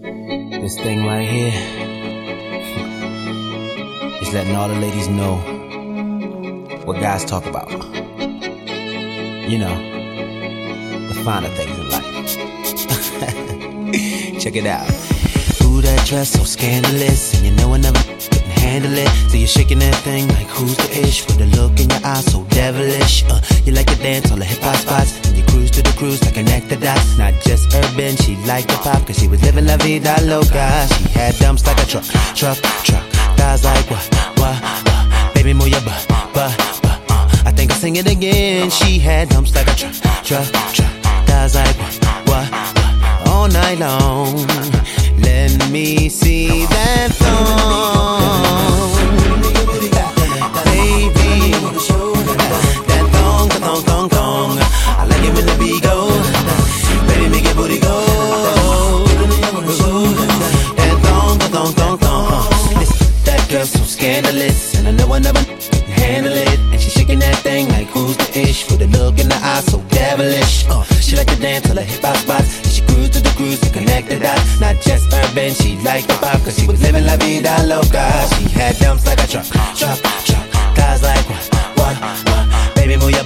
This thing right here is letting all the ladies know what guys talk about. You know, the finer things in life. Check it out. Ooh, that dress so scandalous, and you know I never handle it. So you're shaking that thing like who's the ish with a look in your eyes so devilish. Uh, you like to dance all the hip hop spots, and you cruise to connect the dots. Not just urban, she liked the pop, cause she was living la vida loca. She had dumps like a truck, truck, truck. Thighs like what, what, what. Baby, move your butt, butt, butt. I think I'll sing it again. She had dumps like a truck, truck, truck. Thighs like what, what, what. All night long. Let me see that thong. scandalous. And I know another can handle it. And she's shaking that thing like who's the ish? With a look in the eye so devilish. Uh, she like to dance to the hip hop spots. And she cruise to the cruise to connect the dots. Not just urban, she like the pop. Cause she was living la vida loca. She had dumps like a truck, truck, truck. Guys like what, what, what. Baby, move your